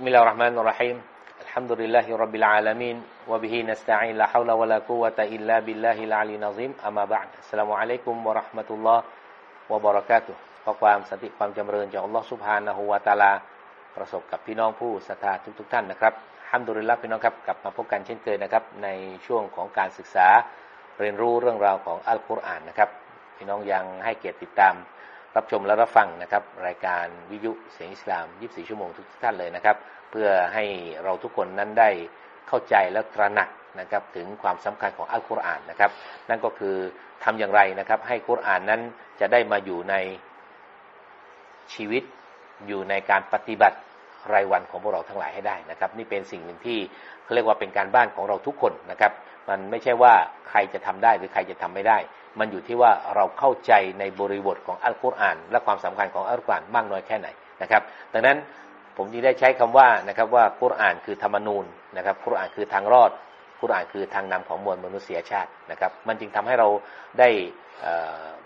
بسم الله الرحمن الرحيم الحمد لله رب العالمين وبه نستعين لا حول ولا قوة إلا بالله العلي العظيم أما بعد السلام عليكم ورحمة الله وبركاته ขอความสันติความจำเริญจากอัลลอฮฺสุบฮานะฮูวาตาลาประสบกับพี่น้องผู้ศรัทธาทุก ๆ ท่านนะครับฮัมดุลิลลาพี่น้องครับกลับมาพบกันเช่นเคยนะครับ ในช่วงของการศึกษาเรียนรู้เรื่องราวของอัลกุรอานนะครับ พี่น้องยังให้เกียรติติดตาม รับชมและรับฟังนะครับ รายการวิทยุเสียงอิสลาม 24 ชั่วโมงทุกท่านเลยนะครับ เพื่อให้เราทุกคนนั้นได้เข้าใจและตระหนักนะครับถึงความสำคัญของอัลกุรอานนะครับ นั่นก็คือทำอย่างไรนะครับ ให้กุรอานนั้นจะได้มาอยู่ในชีวิตอยู่ในการปฏิบัติรายวันของพวกเราทั้งหลายให้ได้นะครับ นี่เป็นสิ่งหนึ่งที่เขาเรียกว่าเป็นการบ้านของเราทุกคนนะครับ มันไม่ใช่ว่าใครจะทำได้หรือใครจะทำไม่ได้ มันอยู่ที่ว่าเราเข้าใจในบริบทของอัลกุรอาน และความสำคัญของอัลกุรอานมากน้อยแค่ไหนนะครับดังนั้นผมจึงได้ใช้คำว่านะครับว่ากุรอานคือธรรมนูญนะครับกุรอานคือทางรอดกุรอานคือทางนำของมวลมนุษยชาตินะครับ มันจึงทำให้เราได้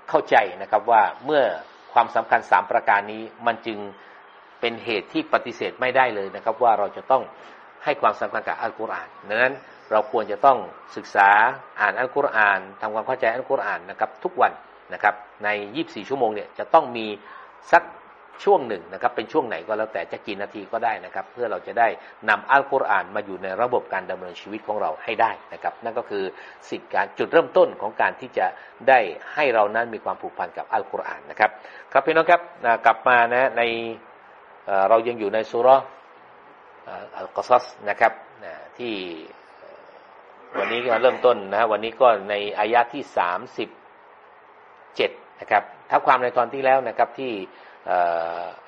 เข้าใจนะครับว่าเมื่อความสำคัญ 3 ประการนี้มันจึงเป็นเหตุที่ปฏิเสธไม่ได้เลยนะครับ ว่าเราจะต้องให้ความสำคัญกับอัลกุรอานดังนั้น เราควรจะต้องศึกษาอ่านอัลกุรอานทำความเข้าใจอัลกุรอานนะครับทุกวันนะครับใน 24 ชั่วโมงเนี่ยจะต้องมีสักช่วงหนึ่งนะครับเป็นช่วงไหนก็แล้วแต่จะกี่นาทีก็ได้นะครับ เพื่อเราจะได้นำอัลกุรอานมาอยู่ในระบบการดำเนินชีวิตของเราให้ได้นะครับ นั่นก็คือสิ่งการจุดเริ่มต้นของการที่จะได้ให้เรานั้นมีความผูกพันกับอัลกุรอานนะครับครับพี่น้องครับกลับมานะในเรายังอยู่ในสุรอัลกอซัสนะครับที่ วันนี้ก็เริ่มต้นนะวันนี้ก็ในอายะที่สามสิบเจ็ดนะครับถ้าความในตอนที่แล้วนะครับที่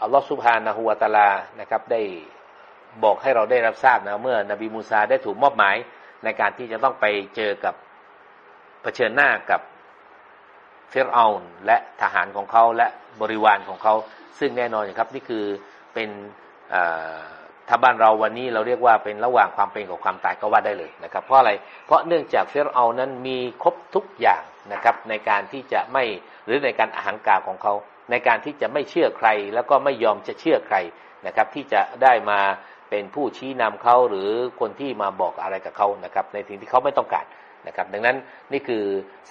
อัลลอฮฺสุบฮานะฮูวาตาลานะครับได้บอกให้เราได้รับทราบนะเมื่อนบีมูซาได้ถูกมอบหมายในการที่จะต้องไปเจอกับเผชิญหน้ากับเฟรเอานและทหารของเขาและบริวารของเขา ซึ่งแน่นอนครับนี่คือเป็น ถ้าบ้านเราวันนี้เราเรียกว่าเป็นระหว่างความเป็นกับความตายก็ว่าได้เลยนะครับ เพราะอะไร เพราะเนื่องจากเฟรเอานั้นมีครบทุกอย่างนะครับ ในการที่จะไม่หรือในการอาหังการของเขา ในการที่จะไม่เชื่อใคร แล้วก็ไม่ยอมจะเชื่อใครนะครับ ที่จะได้มาเป็นผู้ชี้นำเขาหรือคนที่มาบอกอะไรกับเขานะครับ ในสิ่งที่เขาไม่ต้องการนะครับ ดังนั้นนี่คือ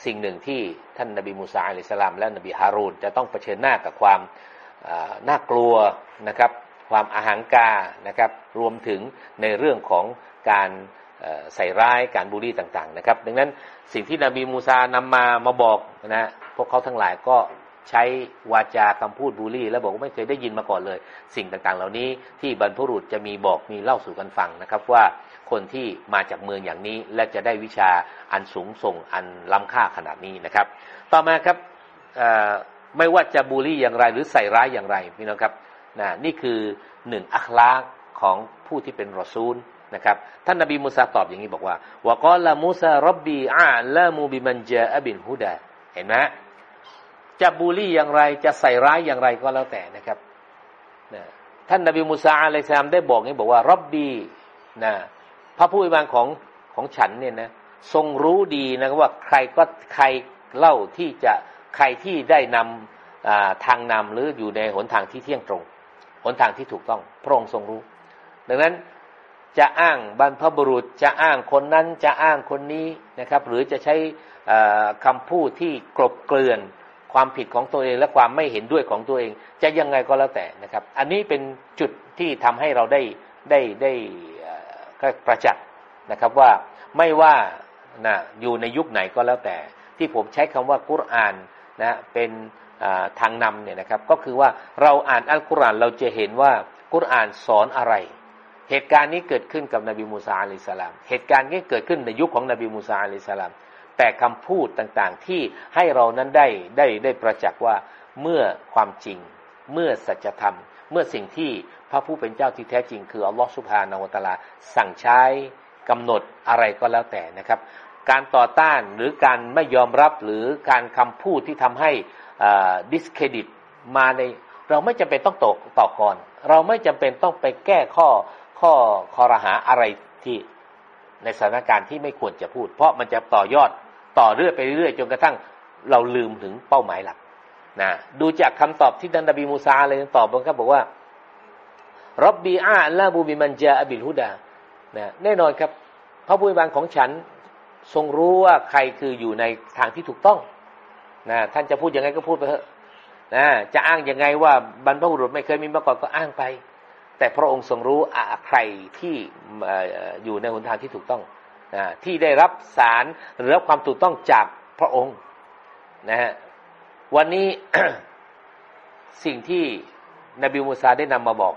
สิ่งหนึ่งที่ท่านนบีมูซาอะลัยสลามและนบีฮารูนจะต้องเผชิญหน้ากับความน่ากลัวนะครับ ความอาหังกานะครับ รวมถึงในเรื่องของการใส่ร้ายการบูลลี่ต่างๆนะครับ ดังนั้นสิ่งที่นบีมูซานำมามาบอกนะพวกเขาทั้งหลายก็ใช้วาจาคำพูดบูลลี่ แล้วบอกว่าไม่เคยได้ยินมาก่อนเลย สิ่งต่างๆ เหล่านี้ที่บรรพบุรุษจะมีบอกมีเล่าสู่กันฟังนะครับว่าคนที่มาจากเมืองอย่างนี้ และจะได้วิชาอันสูงส่งอันล้ำค่าขนาดนี้นะครับ ต่อมาครับไม่ว่าจะบูลลี่อย่างไรหรือใส่ร้ายอย่างไรพี่น้องครับ นะนี่คือหนึ่งอัคลากของผู้ที่เป็นรอซูลนะครับท่านนบีมูซาตอบอย่างนี้บอกว่าวกอลามูซารบบีอาลามูบิมันเจอบินฮุดาเห็นไหมจะบูลลี่อย่างไรจะใส่ร้ายอย่างไรก็แล้วแต่นะครับนะท่านนบีมูซาอะลัยซามได้บอกนี้บอกว่ารับบีนะพระผู้อิบานของของฉันเนี่ยนะทรงรู้ดีนะว่าใครก็ใครเล่าที่จะใครที่ได้นำทางนำหรืออยู่ในหนทางที่เที่ยงตรง หนทางที่ถูกต้อง พระองค์ทรงรู้ ดังนั้นจะอ้างบรรพบุรุษจะอ้างคนนั้นจะอ้างคนนี้นะครับ หรือจะใช้คำพูดที่กลบเกลื่อนความผิดของตัวเองและความไม่เห็นด้วยของตัวเอง จะยังไงก็แล้วแต่นะครับ อันนี้เป็นจุดที่ทำให้เราได้ได้ได้ประจักษ์นะครับว่าไม่ว่านะอยู่ในยุคไหนก็แล้วแต่ ที่ผมใช้คำว่ากุรอานนะเป็น ทางนำเนี่ยนะครับ ก็คือว่าเราอ่านอัลกุรอานเราจะเห็นว่ากุรอานสอนอะไร เหตุการณ์นี้เกิดขึ้นกับนบีมูซาอะลัยสลาม เหตุการณ์นี้เกิดขึ้นในยุคของนบีมูซาอะลัยสลาม แต่คำพูดต่างๆที่ให้เรานั้นได้ได้ได้ประจักษ์ว่าเมื่อความจริง เมื่อสัจธรรม เมื่อสิ่งที่พระผู้เป็นเจ้าที่แท้จริง คืออัลลอฮฺสุบฮานาวตาลา สั่งใช้กำหนดอะไรก็แล้วแต่นะครับ การต่อต้านหรือการไม่ยอมรับหรือการคำพูดที่ทำให้ ดิสเครดิตมาในเราไม่จำเป็นต้องตกต่อก่อน เราไม่จำเป็นต้องไปแก้ข้อข้อคอรหาอะไรที่ในสถานการณ์ที่ไม่ควรจะพูด เพราะมันจะต่อยอดต่อเรื่อยไปเรื่อยจนกระทั่งเราลืมถึงเป้าหมายหลักนะดูจากคำตอบที่ดันดบีมูซาเลยตอบบังคับอกว่ารับบีอาลาบูบิมันจาอบิลฮุดานะแน่นอนครับ พระผู้บานของฉันทรงรู้ว่าใครคืออยู่ในทางที่ถูกต้อง นะท่านจะพูดยังไงก็พูดไปเถอะนะจะอ้างยังไงว่าบรรพบุรุษไม่เคยมีมาก่อนก็อ้างไป แต่พระองค์ทรงรู้อใครที่อยู่ในหนทางที่ถูกต้องนะที่ได้รับสารหรือรับความถูกต้องจากพระองค์นะฮะวันนี้สิ่งที่นบีมูซาได้นำมาบอก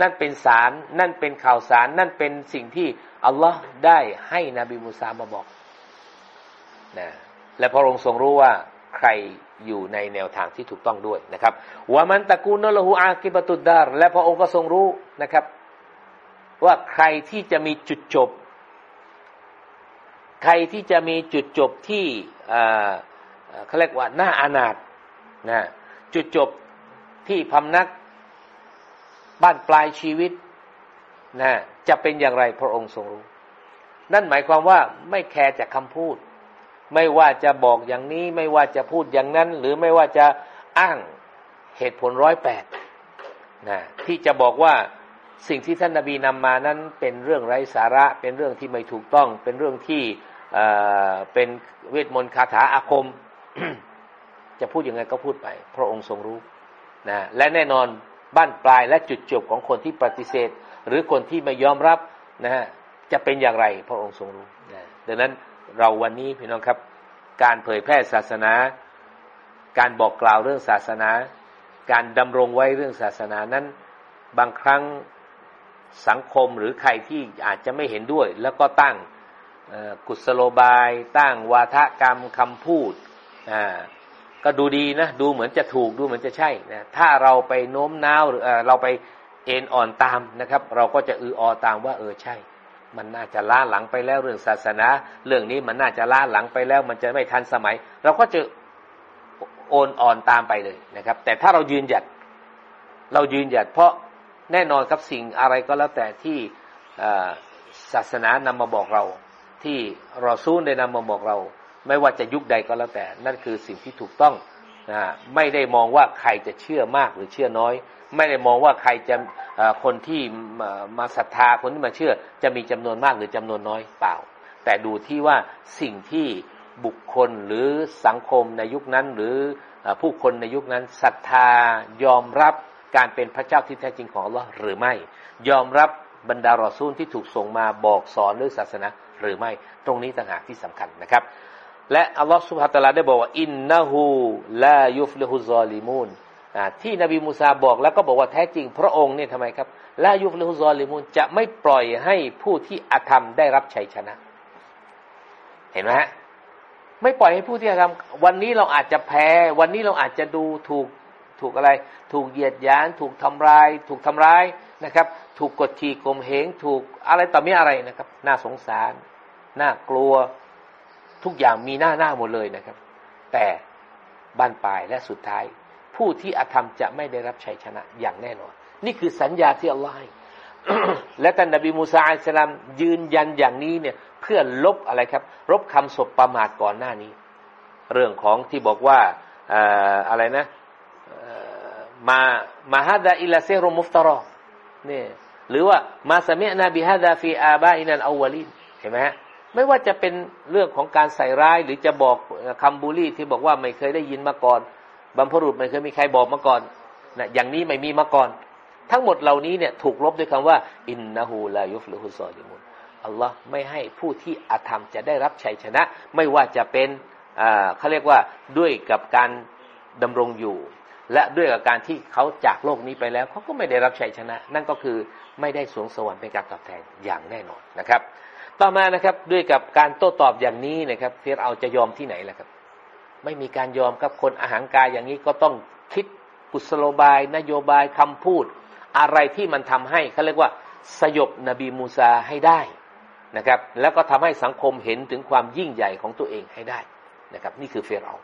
นั่นเป็นสารนั่นเป็นข่าวสาร นั่นเป็นสิ่งที่อัลลอฮ์ได้ให้นบีมูซามาบอกนะ และพระองค์ทรงรู้ว่าใครอยู่ในแนวทางที่ถูกต้องด้วยนะครับวามันตะกูนละหูอากิบตุดดารและพระองค์ก็ทรงรู้นะครับ ว่าใครที่จะมีจุดจบ ใครที่จะมีจุดจบที่เขาเรียกว่าหน้าอนาถนะจุดจบที่พำนักบ้านปลายชีวิตนะจะเป็นอย่างไรพระองค์ทรงรู้ นั่นหมายความว่าไม่แคร์จากคำพูด ไม่ว่าจะบอกอย่างนี้ ไม่ว่าจะพูดอย่างนั้น หรือไม่ว่าจะอ้างเหตุผลร้อยแปดนะที่จะบอกว่าสิ่งที่ท่านนาบีนำมานั้นเป็นเรื่องไร้สาระ เป็นเรื่องที่ไม่ถูกต้อง เป็นเรื่องที่เป็นเวทมนต์คาถาอาคม จะพูดยังไงก็พูดไป พระองค์ทรงรู้นะและแน่นอนบ้านปลายและจุดจบของคนที่ปฏิเสธ หรือคนที่ไม่ยอมรับนะฮะจะเป็นอย่างไร พระองค์ทรงรู้นะดังนั้น เราวันนี้พี่น้องครับ การเผยแพร่ศาสนา การบอกกล่าวเรื่องศาสนา การดำรงไว้เรื่องศาสนานั้น บางครั้งสังคมหรือใครที่อาจจะไม่เห็นด้วย แล้วก็ตั้งกุศโลบาย ตั้งวาทกรรมคำพูดก็ดูดีนะ ดูเหมือนจะถูกดูเหมือนจะใช่นะถ้าเราไปโน้มน้าวหรือเราไปเอ็นอ่อนตามนะครับ เราก็จะอืออตามว่าเออใช่ มันน่าจะล้าหลังไปแล้วเรื่องศาสนา เรื่องนี้มันน่าจะล้าหลังไปแล้ว มันจะไม่ทันสมัย เราก็จะโอนอ่อนตามไปเลยนะครับ แต่ถ้าเรายืนหยัด เรายืนหยัด เพราะแน่นอนครับสิ่งอะไรก็แล้วแต่ที่ศาสนานำมาบอกเรา ที่รอซูลได้นำมาบอกเรา ไม่ว่าจะยุคใดก็แล้วแต่ นั่นคือสิ่งที่ถูกต้องนะไม่ได้มองว่าใครจะเชื่อมากหรือเชื่อน้อย ไม่ได้มองว่าใครจะ คนที่มาศรัทธาคนที่มาเชื่อ จะมีจำนวนมากหรือจำนวนน้อยเปล่า แต่ดูที่ว่าสิ่งที่บุคคลหรือสังคมในยุคนั้น หรือผู้คนในยุคนั้นศรัทธายอมรับการเป็นพระเจ้าที่แท้จริงของอัลลอฮ์หรือไม่ ยอมรับบรรดารอซูลที่ถูกส่งมาบอกสอนเรื่องศาสนาหรือไม่ ตรงนี้ต่างหากที่สำคัญนะครับ และอัลลอฮฺسبحانه وتعالىได้บอกว่าإنه لا يفلح الظالمون ที่นบีมูซาบอกแล้วก็บอกว่าแท้จริงพระองค์เนี่ยทำไมครับلا يفلح الظالمونจะไม่ปล่อยให้ผู้ที่อาธรรมได้รับชัยชนะ เห็นไหมฮะไม่ปล่อยให้ผู้ที่อาธรรมวันนี้เราอาจจะแพ้ วันนี้เราอาจจะดูถูกถูกอะไร ถูกเหยียดหยามถูกทำร้าย ถูกทำร้ายนะครับ ถูกกดขี่ข่มเหงถูกอะไรต่อมีอะไรนะครับ น่าสงสาร น่ากลัวทุกอย่างมีหน้าหน้าหมดเลยนะครับ แต่บ้านปลายและสุดท้าย ผู้ที่อาธรรมจะไม่ได้รับชัยชนะอย่างแน่นอน นี่คือสัญญาที่อัลลอฮ์ให้และท่านนบีมูซาอัลสลามยืนยันอย่างนี้เนี่ย เพื่อลบอะไรครับ ลบคำศพประมาทก่อนหน้านี้ เรื่องของที่บอกว่าอะไรนะมามาฮัดาอิลาเซรุมุฟตารอเนี่ยหรือว่ามาสมินาบิฮัดาฟีอาบาอินันอาวลินเห็นไหมฮะไม่ว่าจะเป็นเรื่องของการใส่ร้ายหรือจะบอกคำบูลลี่ที่บอกว่าไม่เคยได้ยินมาก่อน บรรพบุรุษไม่เคยมีใครบอกมาก่อนนะอย่างนี้ไม่มีมาก่อน ทั้งหมดเหล่านี้เนี่ยถูกลบด้วยคำว่า อินนะฮูลายุฟลุฮุซอลิมุนอัลลอฮ์ไม่ให้ผู้ที่อาธรรมจะได้รับชัยชนะ ไม่ว่าจะเป็นเขาเรียกว่าด้วยกับการดำรงอยู่ และด้วยกับการที่เขาจากโลกนี้ไปแล้วเขาก็ไม่ได้รับชัยชนะ นั่นก็คือไม่ได้สวงสวรรค์เป็นการตอบแทนอย่างแน่นอนนะครับ ต่อมานะครับด้วยกับการโต้ตอบอย่างนี้นะครับเฟียเอาจะยอมที่ไหนล่ะครับ ไม่มีการยอมครับคนอาหารกายอย่างนี้ก็ต้องคิดกุศโลบาย นโยบายคำพูด อะไรที่มันทำให้เขาเรียกว่า สยบนบีมูซาให้ได้นะครับ แล้วก็ทำให้สังคมเห็นถึงความยิ่งใหญ่ของตัวเองให้ได้นะครับ นี่คือฟิรเอา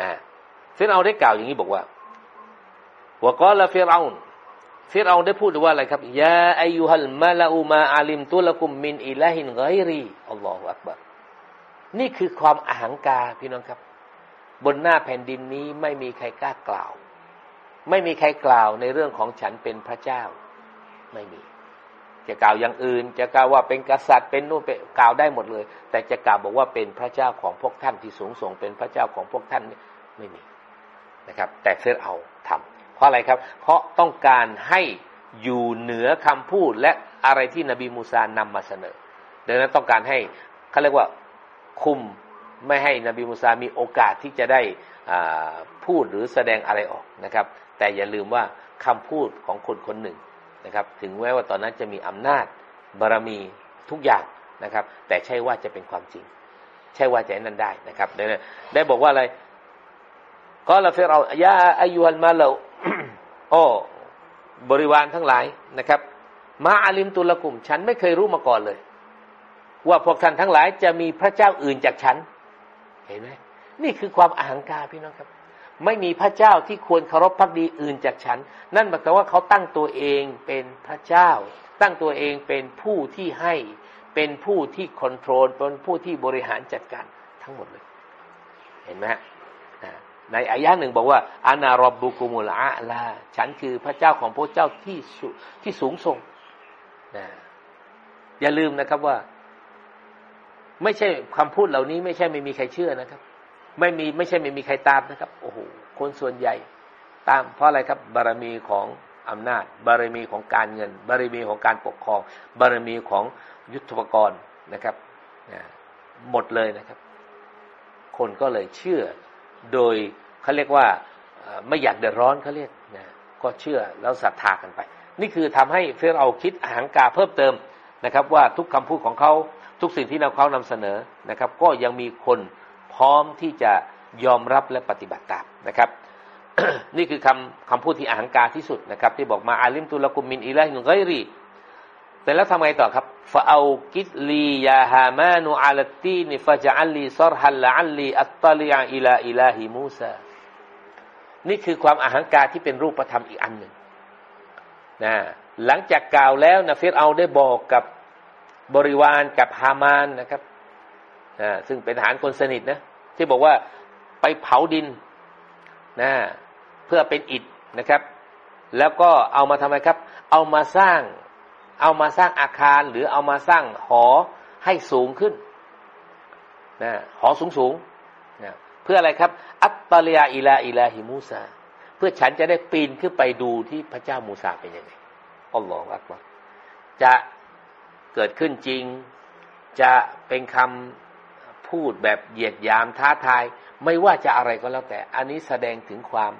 น์นะฟิรเอาน์ได้กล่าวอย่างนี้บอกว่าوقال فرعون ฟิรเอาน์ได้พูดว่าอะไรครับيا أيها الملأ ما علمت لكم من إله غيري الله أكبرนี่คือความอหังการพี่น้องครับ บนหน้าแผ่นดินนี้ไม่มีใครกล้ากล่าว ไม่มีใครกล่าวในเรื่องของฉันเป็นพระเจ้า ไม่มี จะกล่าวอย่างอื่น จะกล่าวว่าเป็นกษัตริย์เป็นนู่นเป็นกล่าวได้หมดเลย แต่จะกล่าวบอกว่าเป็นพระเจ้าของพวกท่านที่สูงส่งเป็นพระเจ้าของพวกท่านไม่มีนะครับ แต่เฟรเอาทำเพราะอะไรครับ เพราะต้องการให้อยู่เหนือคำพูดและอะไรที่นบีมูซานำมาเสนอดังนั้นต้องการให้เขาเรียกว่าคุม ไม่ให้นบีมูซามีโอกาสที่จะได้พูดหรือแสดงอะไรออกนะครับ แต่อย่าลืมว่าคำพูดของคนคนหนึ่งนะครับ ถึงแม้ว่าตอนนั้นจะมีอำนาจบารมีทุกอย่างนะครับ แต่ใช่ว่าจะเป็นความจริง ใช่ว่าจะนั้นได้นะครับได้ได้บอกว่าอะไรก็ละเฟรเอายาอายุฮัลมาเลโอ้บริวารทั้งหลายนะครับ มาอาลิมตุลกุม ฉันไม่เคยรู้มาก่อนเลย ว่าพวกท่านทั้งหลายจะมีพระเจ้าอื่นจากฉัน เห็นไหมนี่คือความอาหังการพี่น้องครับ ไม่มีพระเจ้าที่ควรเคารพพักดีอื่นจากฉัน นั่นหมายความว่าเขาตั้งตัวเองเป็นพระเจ้า ตั้งตัวเองเป็นผู้ที่ให้เป็นผู้ที่คอนโทรลเป็นผู้ที่บริหารจัดการทั้งหมดเลย เห็นไหมในอายะหนึ่งบอกว่าอานารบบุกุมุลอาลา ฉันคือพระเจ้าของพระเจ้าที่ที่สูงส่งนะอย่าลืมนะครับว่า ไม่ใช่คำพูดเหล่านี้ ไม่ใช่ไม่มีใครเชื่อนะครับ ไม่มีไม่ใช่ไม่มีใครตามนะครับ โอ้โหคนส่วนใหญ่ตาม เพราะอะไรครับ บารมีของอำนาจ บารมีของการเงิน บารมีของการปกครอง บารมีของยุทธปกรณ์นะครับหมดเลยนะครับ คนก็เลยเชื่อ โดยเขาเรียกว่าไม่อยากเดือดร้อนเขาเรียกนะก็เชื่อแล้วศรัทธากันไป นี่คือทำให้ฟิรเอาน์คิดอหังการเพิ่มเติม นะครับ ว่าทุกคำพูดของเขาทุกสิ่งที่เราเขานำเสนอนะครับ ก็ยังมีคนพร้อมที่จะยอมรับและปฏิบัติตามนะครับ นี่คือคำคำพูดที่อหังการที่สุดนะครับ ที่บอกما علمت لكم من إله غيريแต่แล้วทำไงต่อครับفأوقد لي يا هامان على الطين فاجعل لي صرحا لعلي أطلع إلى إله موسىนี่คือความอาหังการที่เป็นรูปธรรมอีกอันหนึ่งนะ หลังจากกล่าวแล้วนะฟิรเอาได้บอกกับบริวารกับฮามานนะครับนะซึ่งเป็นทหารคนสนิทนะที่บอกว่าไปเผาดินนะเพื่อเป็นอิฐนะครับ แล้วก็เอามาทำไมครับ เอามาสร้าง เอามาสร้างอาคารหรือเอามาสร้างหอให้สูงขึ้นนะหอสูงสูงนะเพื่ออะไรครับ อัตตาลียอิลาอิลาฮิมูซา เพื่อฉันจะได้ปีนขึ้นไปดูที่พระเจ้ามูซาเป็นยังไง อัลลอฮฺอักบารจะเกิดขึ้นจริง จะเป็นคำพูดแบบเหยียดยามท้าทาย ไม่ว่าจะอะไรก็แล้วแต่ อันนี้แสดงถึงความ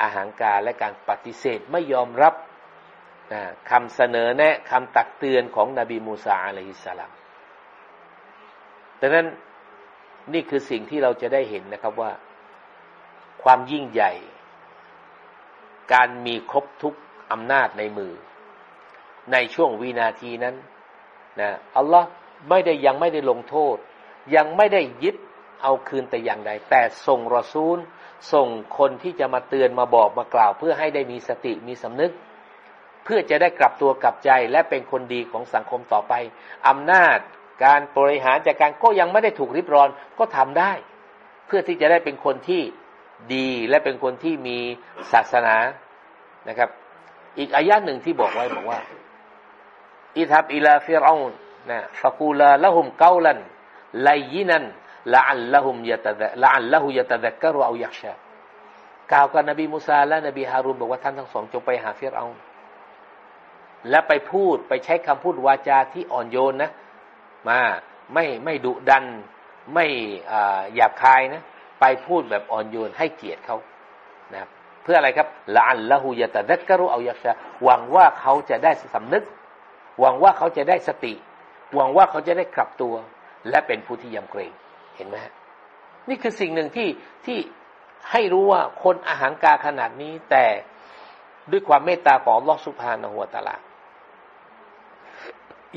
อาหางการและการปฏิเสธไม่ยอมรับคำเสนอแนะคำตักเตือนของนบีมูซาอะลัยฮิสสลามดังนั้นนี่คือสิ่งที่เราจะได้เห็นนะครับว่า ความยิ่งใหญ่ การมีครบทุกอำนาจในมือ ในช่วงวินาทีนั้นนะอัลลอฮ์ไม่ได้ยังไม่ได้ลงโทษ ยังไม่ได้ยึดเอาคืนแต่อย่างใด แต่ส่งรอซูล ส่งคนที่จะมาเตือนมาบอกมากล่าว เพื่อให้ได้มีสติมีสำนึก เพื่อจะได้กลับตัวกลับใจและเป็นคนดีของสังคมต่อไปอำนาจการบริหารจัดการก็ยังไม่ได้ถูกลิดรอนก็ทำได้ เพื่อที่จะได้เป็นคนที่ดีและเป็นคนที่มีศาสนานะครับ อีกอายะหนึ่งที่บอกไว้บอกว่า اذهبا إلى فرعون فقولا له قولا لينا لعله يت لعله يتذكر أو يخشى กล่าวกับนบีมูซาและนบีฮารุนบอกว่าท่านทั้งสองจงไปหาฟิรเอาน์และไปพูดไปใช้คำพูดวาจาที่อ่อนโยนนะมาไม่ไม่ดุดัน ไม่หยาบคายนะไปพูดแบบอ่อนโยนให้เกียรติเขานะเพื่ออะไรครับละอันละหูยะตะดักกรุเอายักษะหวังว่าเขาจะได้สำนึก หวังว่าเขาจะได้สติ หวังว่าเขาจะได้กลับตัว และเป็นผู้ที่ยำเกรงเห็นไหมนี่คือสิ่งหนึ่งที่ที่ให้รู้ว่าคนอาหารกาขนาดนี้แต่ด้วยความเมตตาของลอสุภาณหัวตาลา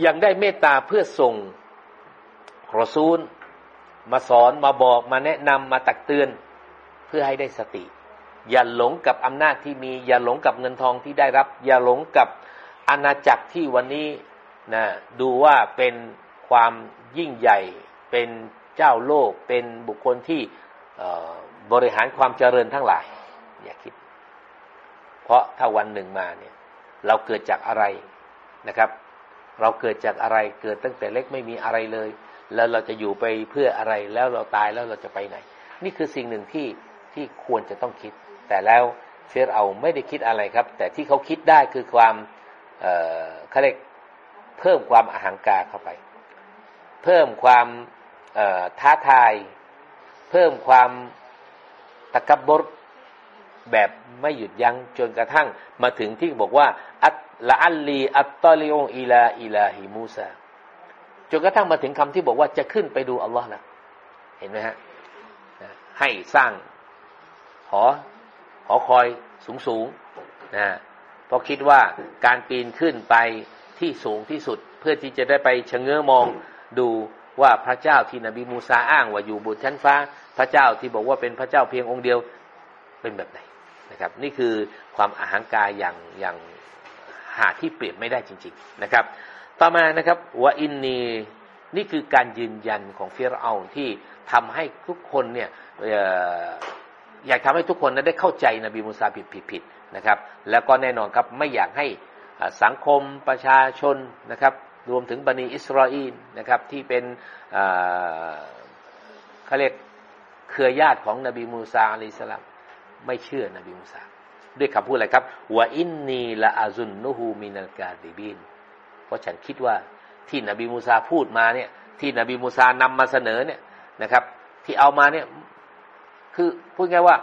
ยังได้เมตตาเพื่อส่งรอซูล มาสอนมาบอกมาแนะนำมาตักเตือน เพื่อให้ได้สติ อย่าหลงกับอำนาจที่มี อย่าหลงกับเงินทองที่ได้รับ อย่าหลงกับ อาณาจักรที่วันนี้นะดูว่าเป็นความยิ่งใหญ่ เป็นเจ้าโลก เป็นบุคคลที่บริหารความเจริญทั้งหลาย อย่าคิด เพราะถ้าวันหนึ่งมาเนี่ยเราเกิดจากอะไรนะครับ เราเกิดจากอะไรเกิดตั้งแต่เล็กไม่มีอะไรเลย แล้วเราจะอยู่ไปเพื่ออะไรแล้วเราตายแล้วเราจะไปไหน นี่คือสิ่งหนึ่งที่ที่ควรจะต้องคิด แต่แล้วเฟรเอาไม่ได้คิดอะไรครับ แต่ที่เขาคิดได้คือความ เขาเรียกเพิ่มความอาหังการเข้าไป เพิ่มความท้าทาย เพิ่มความตะกบบรแบบไม่หยุดยัง้งจนกระทั่งมาถึงที่บอกว่า อัตละอัลลี อัตตอลิองอิลาอิลาฮิมูซาจนกระทั่งมาถึงคำที่บอกว่าจะขึ้นไปดูอัลลอฮ์ละเห็นไหมฮะให้สร้างหอหอคอยสูงสูงนะ ราะคิดว่าการปีนขึ้นไปที่สูงที่สุด เพื่อที่จะได้ไปชะเง้อมองดูว่าพระเจ้าที่นบีมูซาอ้างว่าอยู่บนชั้นฟ้า พระเจ้าที่บอกว่าเป็นพระเจ้าเพียงองค์เดียวเป็นแบบไหนนะครับ นี่คือความอาหังกายอย่างอย่างหาที่เปลี่ยนไม่ได้จริง ๆนะครับ ต่อมานะครับว่าอินนีนี่คือการยืนยันของเฟรเอาที่ทำให้ทุกคนเนี่ยอยากทำให้ทุกคนนั้นได้เข้าใจนบีมูซาผิดผิดผิด นะครับ แล้วก็แน่นอนครับไม่อยากให้สังคมประชาชนนะครับรวมถึงบะนีอิสรออีลนะครับที่เป็นเขาเรียกเครือญาติของนบีมูซาعليه السلامไม่เชื่อนบีมูซาด้วยคำพูดอะไรครับوإني لأظنه من الكاذبين เพราะฉันคิดว่าที่นบีมูซาพูดมาเนี่ยที่นบีมูซานำมาเสนอเนี่ยนะครับ ที่เอามาเนี่ยคือพูดง่ายว่า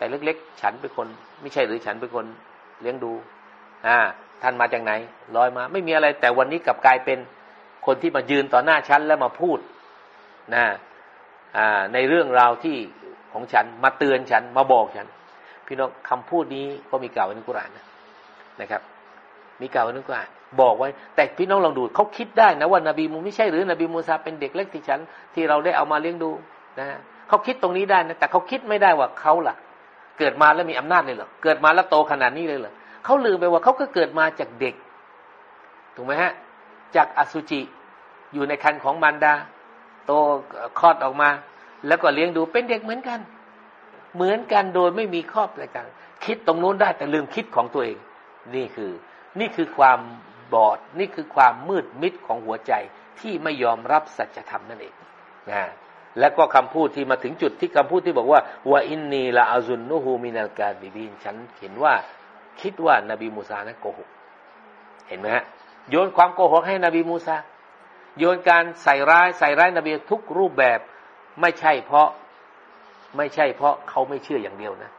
แต่เล็กๆ ฉันเป็นคน ไม่ใช่หรือฉันเป็นคนเลี้ยงดู อ่า ท่านมาจากไหนลอยมา ไม่มีอะไร แต่วันนี้กลับกลายเป็นคนที่มายืนต่อหน้าฉันแล้วมาพูดนะอ่า ในเรื่องราวที่ของฉันมาเตือนฉันมาบอกฉัน พี่น้องคำพูดนี้ก็มีกล่าวไว้ในกุรานนะนะครับ มีกล่าวไว้ในกุรานบอกไว้ แต่พี่น้องลองดูเขาคิดได้นะว่านบีมูไม่ใช่หรือ นบีมูซาเป็นเด็กเล็กที่ฉัน ที่เราได้เอามาเลี้ยงดูนะเขาคิดตรงนี้ได้นะแต่เขาคิดไม่ได้ว่าเขาล่ะ เกิดมาแล้วมีอำนาจเลยเหรอเกิดมาแล้วโตขนาดนี้เลยเหรอเขาลืมไปว่าเขาก็เกิดมาจากเด็ก ถูกไหมฮะ จากอสุจิอยู่ในคันของมารดา โตคลอดออกมา แล้วก็เลี้ยงดูเป็นเด็กเหมือนกัน เหมือนกันโดยไม่มีครอบอะไรกันคิดตรงนู้นได้แต่ลืมคิดของตัวเอง นี่คือ นี่คือความบอด นี่คือความมืดมิดของหัวใจที่ไม่ยอมรับสัจธรรมนั่นเองนะ แล้วก็คำพูดที่มาถึงจุดที่คำพูดที่บอกว่าวาอินนีละอาซุนนูฮูมินัลกาบิบินฉันเห็นว่าคิดว่านบีมูซานั้นโกหก เห็นไหมฮะโยนความโกหกให้นบีมูซาโยนการใส่ร้ายใส่ร้ายนบีทุกรูปแบบไม่ใช่เพราะไม่ใช่เพราะเขาไม่เชื่ออย่างเดียวนะ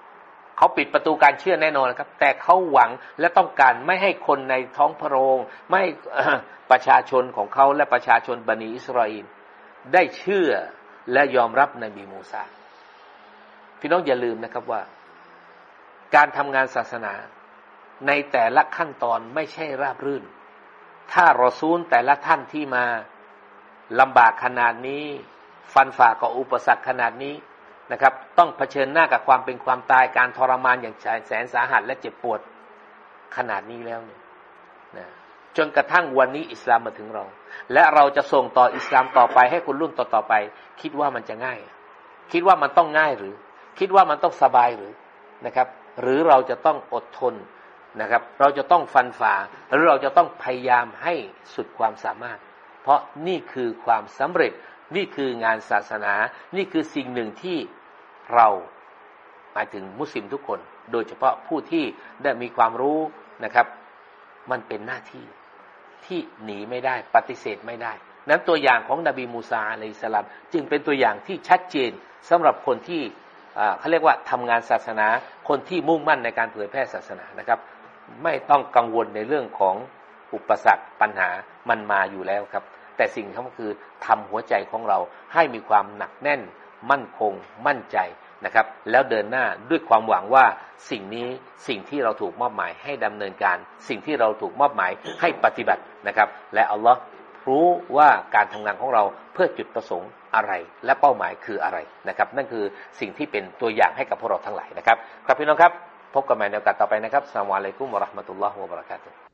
เขาปิดประตูการเชื่อแน่นอนครับ แต่เขาหวังและต้องการไม่ให้คนในท้องพระโรงไม่ประชาชนของเขาและประชาชนบันิอิสราเอลได้เชื่อ และยอมรับนบีมูซาพี่น้องอย่าลืมนะครับว่า การทำงานศาสนาในแต่ละขั้นตอนไม่ใช่ราบรื่น ถ้ารอซูลแต่ละท่านที่มาลำบากขนาดนี้ ฟันฝ่ากับอุปสรรคขนาดนี้นะครับ ต้องเผชิญหน้ากับความเป็นความตายการทรมานอย่างแสนสาหัสและเจ็บปวดขนาดนี้แล้วเนี่ย จนกระทั่งวันนี้อิสลามมาถึงเรา และเราจะส่งต่ออิสลามต่อไปให้คนรุ่นต่อๆไป คิดว่ามันจะง่าย คิดว่ามันต้องง่ายหรือ คิดว่ามันต้องสบายหรือนะครับ หรือเราจะต้องอดทนนะครับ เราจะต้องฟันฝ่าหรือเราจะต้องพยายามให้สุดความสามารถ เพราะนี่คือความสำเร็จนี่คืองานศาสนา นี่คือสิ่งหนึ่งที่เราหมายถึงมุสลิมทุกคน โดยเฉพาะผู้ที่ได้มีความรู้นะครับ มันเป็นหน้าที่ ที่หนีไม่ได้ปฏิเสธไม่ได้ นั้นตัวอย่างของนบีมูซาอะลัยสลามจึงเป็นตัวอย่างที่ชัดเจนสำหรับคนที่เขาเรียกว่าทำงานศาสนา คนที่มุ่งมั่นในการเผยแพร่ศาสนานะครับ ไม่ต้องกังวลในเรื่องของอุปสรรคปัญหามันมาอยู่แล้วครับ แต่สิ่งที่ก็คือทำหัวใจของเราให้มีความหนักแน่น มั่นคง มั่นใจ นะครับ แล้วเดินหน้าด้วยความหวังว่าสิ่งนี้สิ่งที่เราถูกมอบหมายให้ดำเนินการ สิ่งที่เราถูกมอบหมายให้ปฏิบัตินะครับ และอัลลอฮ์รู้ว่าการทำงานของเราเพื่อจุดประสงค์อะไรและเป้าหมายคืออะไรนะครับ นั่นคือสิ่งที่เป็นตัวอย่างให้กับพวกเราทั้งหลายนะครับ ครับพี่น้องครับ พบกันใหม่ในโอกาสต่อไปนะครับสวัสดีคุมวะราะห์มะตุลลอฮ์วะบะเราะกาตุ